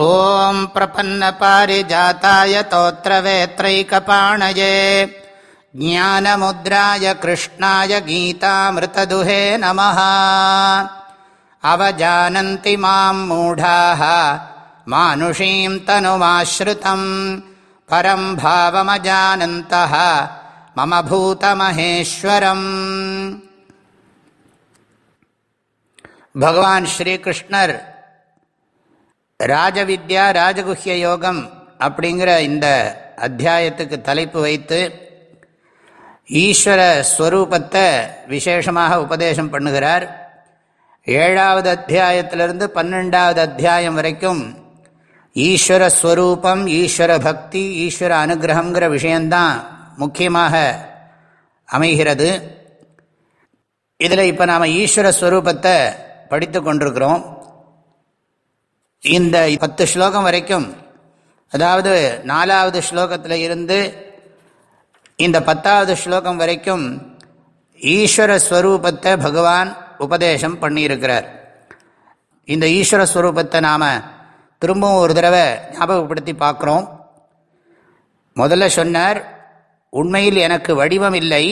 ॐ प्रपन्नपारिजाताय तोत्रवेत्रैकपाणये ज्ञानमुद्राय कृष्णाय गीतामृतदुहे नमः अवजानन्ति माम् मूढाः मानुषीम् तनुमाश्रितम् परम् भावमजानन्तः मम भूतमहेश्वरम् भगवान् श्रीकृष्णर् ராஜவித்யா ராஜகுஹ்ய யோகம் அப்படிங்கிற இந்த அத்தியாயத்துக்கு தலைப்பு வைத்து ஈஸ்வர ஸ்வரூபத்தை விசேஷமாக உபதேசம் பண்ணுகிறார். ஏழாவது அத்தியாயத்திலிருந்து பன்னெண்டாவது அத்தியாயம் வரைக்கும் ஈஸ்வர ஸ்வரூபம் ஈஸ்வர பக்தி ஈஸ்வர அனுகிரகங்கிற விஷயந்தான் முக்கியமாக அமைகிறது. இதில் இப்போ நாம் ஈஸ்வர ஸ்வரூபத்தை படித்து கொண்டிருக்கிறோம். இந்த பத்து ஸ்லோகம் வரைக்கும் அதாவது நாலாவது ஸ்லோகத்தில் இருந்து இந்த பத்தாவது ஸ்லோகம் வரைக்கும் ஈஸ்வர ஸ்வரூபத்தை பகவான் உபதேசம் பண்ணியிருக்கிறார். இந்த ஈஸ்வர ஸ்வரூபத்தை நாம் திரும்பவும் ஒரு தடவை ஞாபகப்படுத்தி பார்க்குறோம். முதல்ல சொன்னார் உண்மையில் எனக்கு வடிவம் இல்லை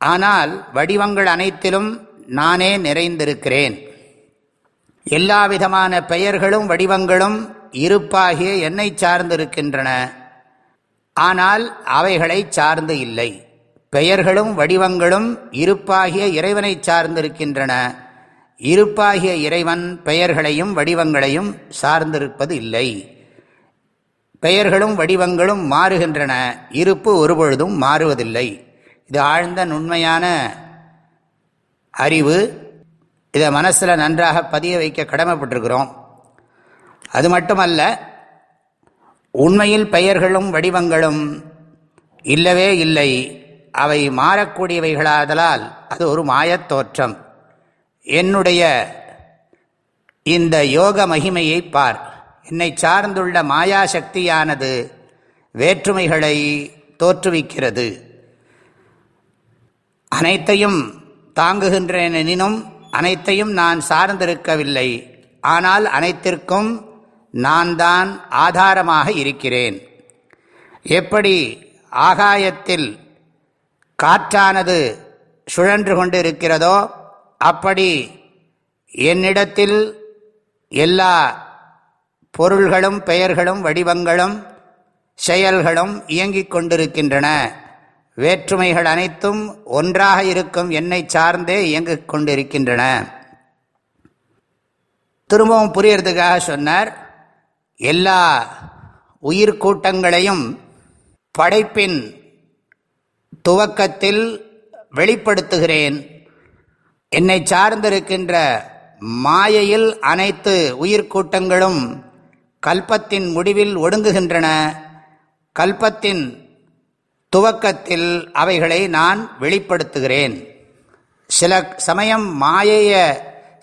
ஆனால் வடிவங்கள் அனைத்திலும் நானே நிறைந்திருக்கிறேன். எல்லா விதமான பெயர்களும் வடிவங்களும் இருப்பாகிய என்னை சார்ந்திருக்கின்றன. ஆனால் அவைகளை சார்ந்து இல்லை. பெயர்களும் வடிவங்களும் இருப்பாகிய இறைவனை சார்ந்திருக்கின்றன. இருப்பாகிய இறைவன் பெயர்களையும் வடிவங்களையும் சார்ந்திருப்பது இல்லை. பெயர்களும் வடிவங்களும் மாறுகின்றன. இருப்பு ஒருபொழுதும் மாறுவதில்லை. இது ஆழ்ந்த நுண்மையான அறிவு இதை மனசில் நன்றாக பதிய வைக்க கடமைப்பட்டிருக்கிறோம். அது மட்டுமல்ல உண்மையில் பெயர்களும் வடிவங்களும் இல்லவே இல்லை. அவை மாறக்கூடியவைகளாதலால் அது ஒரு மாயத் தோற்றம். என்னுடைய இந்த யோக மகிமையை பார். என்னை சார்ந்துள்ள மாயா சக்தியானது வேற்றுமைகளை தோற்றுவிக்கிறது. அனைத்தையும் தாங்குகின்றேனெனினும் அனைத்தையும் நான் சார்ந்திருக்கவில்லை. ஆனால் அனைத்திற்கும் நான் தான் ஆதாரமாக இருக்கிறேன். எப்படி ஆகாயத்தில் காற்றானது சுழன்று கொண்டு இருக்கிறதோ அப்படி என்னிடத்தில் எல்லா பொருள்களும் பெயர்களும் வடிவங்களும் செயல்களும் இயங்கிக் கொண்டிருக்கின்றன. வேற்றுமைகள் அனைத்தும் ஒன்றாக இருக்கும் என்னை சார்ந்தே இயங்கிக் கொண்டிருக்கின்றன. திரும்பவும் புரியறதுக்காக சொன்னார் எல்லா உயிர்கூட்டங்களையும் படைப்பின் துவக்கத்தில் வெளிப்படுத்துகிறேன். என்னை சார்ந்திருக்கின்ற மாயையில் அனைத்து உயிர்கூட்டங்களும் கல்பத்தின் முடிவில் ஒடுங்குகின்றன. கல்பத்தின் துவக்கத்தில் அவைகளை நான் வெளிப்படுத்துகிறேன். சில சமயம் மாயையை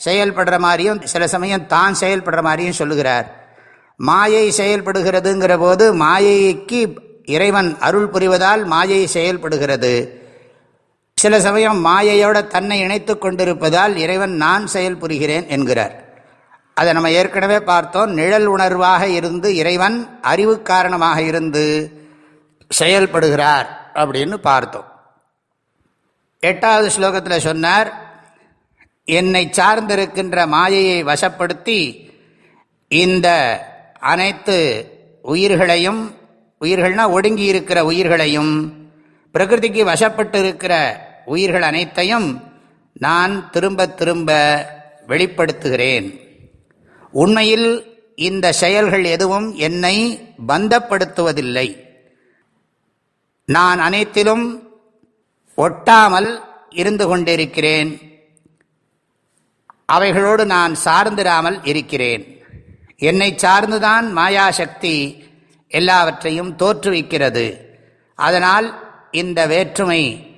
செயல்படுற மாதிரியும் சில சமயம் தான் செயல்படுற மாதிரியும் சொல்லுகிறார். மாயை செயல்படுகிறதுங்கிற போது மாயைக்கு இறைவன் அருள் புரிவதால் மாயை செயல்படுகிறது. சில சமயம் மாயையோட தன்னை இணைத்து கொண்டிருப்பதால் இறைவன் நான் செயல்புரிகிறேன் என்கிறார். அதை நம்ம ஏற்கனவே பார்த்தோம். நிழல் உணர்வாக இருந்து இறைவன் அறிவு காரணமாக இருந்து செயல்படுகிறார் அப்படின்னு பார்த்தோம். எட்டாவது ஸ்லோகத்தில் சொன்னார் என்னை சார்ந்திருக்கின்ற மாயையை வசப்படுத்தி இந்த அனைத்து உயிர்களையும் உயிர்கள்னா ஒடுங்கி இருக்கிற உயிர்களையும் பிரகிருதிக்கு வசப்பட்டு இருக்கிற உயிர்கள் அனைத்தையும் நான் திரும்ப திரும்ப வெளிப்படுத்துகிறேன். உண்மையில் இந்த செயல்கள் எதுவும் என்னை பந்தப்படுத்துவதில்லை. நான் அனைத்திலும் ஒட்டாமல் இருந்து கொண்டிருக்கிறேன். அவைகளோடு நான் சார்ந்திராமல் இருக்கிறேன். என்னை சார்ந்துதான் மாயாசக்தி எல்லாவற்றையும் தோற்றுவிக்கிறது. அதனால் இந்த வேற்றுமை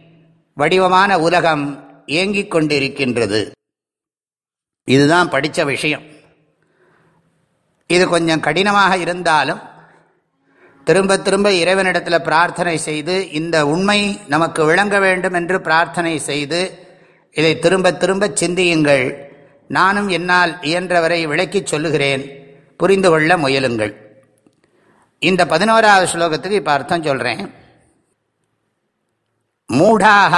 வடிவமான உலகம் இயங்கிக் கொண்டிருக்கின்றது. இதுதான் படித்த விஷயம். இது கொஞ்சம் கடினமாக இருந்தாலும் திரும்ப திரும்ப இறைவனிடத்தில் பிரார்த்தனை செய்து இந்த உண்மை நமக்கு விளங்க வேண்டும் என்று பிரார்த்தனை செய்து இதை திரும்ப திரும்ப சிந்தியுங்கள். நானும் என்னால் இயன்றவரை விளக்கிச் சொல்லுகிறேன். புரிந்து கொள்ள முயலுங்கள். இந்த பதினோராவது ஸ்லோகத்துக்கு இப்போ அர்த்தம் சொல்கிறேன் மூடாக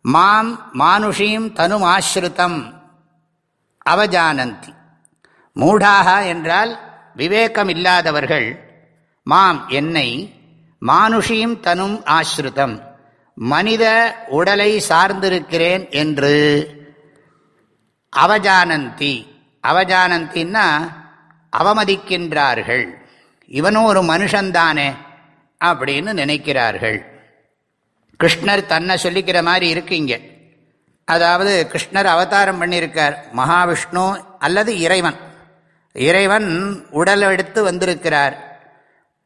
மாம் மானுஷீம் தனுமாஸ்ருதம் அவஜானந்தி. மூடாக என்றால் விவேகம் இல்லாதவர்கள் மாம் என்னை மானுஷியும் தனும் ஆஸ்ருதம். மனித உடலை சார்ந்திருக்கிறேன் என்று அவஜானந்தி. அவஜானந்தின்னா அவமதிக்கின்றார்கள். இவனும் ஒரு மனுஷன்தானே அப்படின்னு நினைக்கிறார்கள். கிருஷ்ணர் தன்னை சொல்லிக்கிற மாதிரி இருக்கீங்க அதாவது கிருஷ்ணர் அவதாரம் பண்ணியிருக்கார். மகாவிஷ்ணு அல்லது இறைவன். இறைவன் உடல் எடுத்து வந்திருக்கிறார்.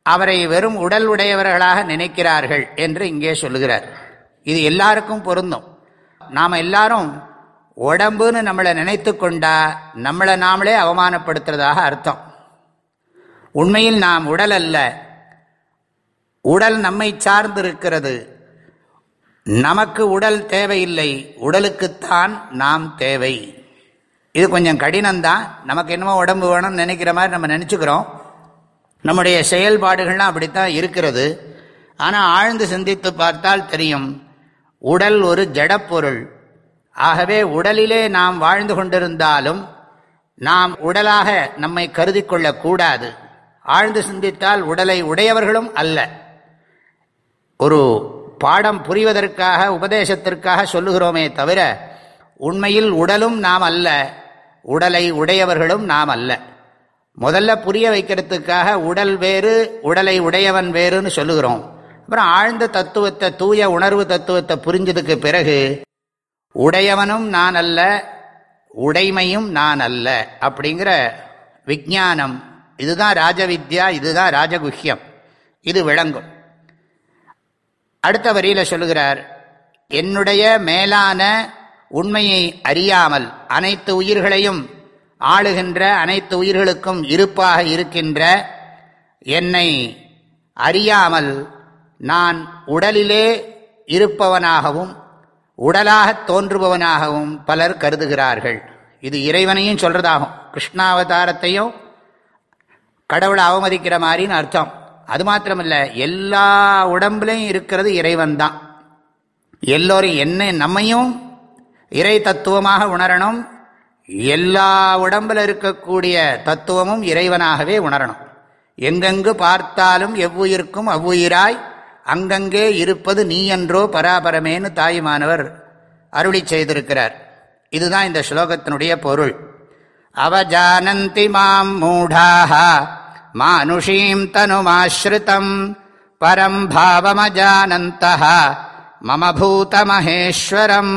அவரை வெறும் உடல் உடையவர்களாக நினைக்கிறார்கள் என்று இங்கே சொல்லுகிறார். இது எல்லாருக்கும் பொருந்தும். நாம் எல்லாரும் உடம்புன்னு நம்மளை நினைத்து கொண்டா நம்மளை நாமளே அவமானப்படுத்துறதாக அர்த்தம். உண்மையில் நாம் உடல் அல்ல. உடல் நம்மை சார்ந்து இருக்கிறது நமக்கு உடல் தேவையில்லை. உடலுக்குத்தான் நாம் தேவை. இது கொஞ்சம் கடினம்தான். நமக்கு என்னமோ உடம்பு வேணும்னு நினைக்கிற மாதிரி நம்ம நினச்சிக்கிறோம். நம்முடைய செயல்பாடுகள்லாம் அப்படித்தான் இருக்கிறது. ஆனால் ஆழ்ந்து சிந்தித்து பார்த்தால் தெரியும் உடல் ஒரு ஜடப்பொருள். ஆகவே உடலிலே நாம் வாழ்ந்து கொண்டிருந்தாலும் நாம் உடலாக நம்மை கருதி கொள்ளக்கூடாது. ஆழ்ந்து சிந்தித்தால் உடலை உடையவர்களும் அல்ல. ஒரு பாடம் புரிவதற்காக உபதேசத்திற்காக சொல்லுகிறோமே தவிர உண்மையில் உடலும் நாம் அல்ல உடலை உடையவர்களும் நாம் அல்ல. முதல்ல புரிய வைக்கிறதுக்காக உடல் வேறு உடலை உடையவன் வேறுன்னு சொல்லுகிறோம். அப்புறம் ஆழ்ந்த தத்துவத்தை தூய உணர்வு தத்துவத்தை புரிஞ்சதுக்கு பிறகு உடையவனும் நான் அல்ல உடைமையும் நான் அல்ல அப்படிங்கிற விஜானம் இதுதான் ராஜவித்யா இதுதான் ராஜகுஹ்யம். இது விளங்கும். அடுத்த வரியில் சொல்லுகிறார் என்னுடைய மேலான உண்மையை அறியாமல் அனைத்து உயிர்களையும் ஆளுகின்ற அனைத்து உயிர்களுக்கும் இருப்பாக இருக்கின்ற என்னை அறியாமல் நான் உடலிலே இருப்பவனாகவும் உடலாக தோன்றுபவனாகவும் பலர் கருதுகிறார்கள். இது இறைவனையும் சொல்றதாகும். கிருஷ்ணாவதாரத்தையும் கடவுளை அவமதிக்கிற மாதிரின்னு அர்த்தம். அது மாத்திரமல்ல எல்லா உடம்புலையும் இருக்கிறது இறைவன் தான் எல்லோரும் என்ன நம்மையும் இறை தத்துவமாக உணரணும். எல்லா உடம்பில் இருக்கக்கூடிய தத்துவமும் இறைவனாகவே உணரணும். எங்கெங்கு பார்த்தாலும் எவ்வுயிருக்கும் அவ்வுயிராய் அங்கங்கே இருப்பது நீ என்றோ பராபரமேன்னு தாயுமானவர் அருளி செய்திருக்கிறார். இதுதான் இந்த ஸ்லோகத்தினுடைய பொருள். அவஜானந்தி மாம் மூடாக மானுஷீம் தனுமாஸ்ருதம் பரம் பாவமஜானந்த மம பூதமகேஸ்வரம்